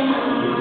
Amém.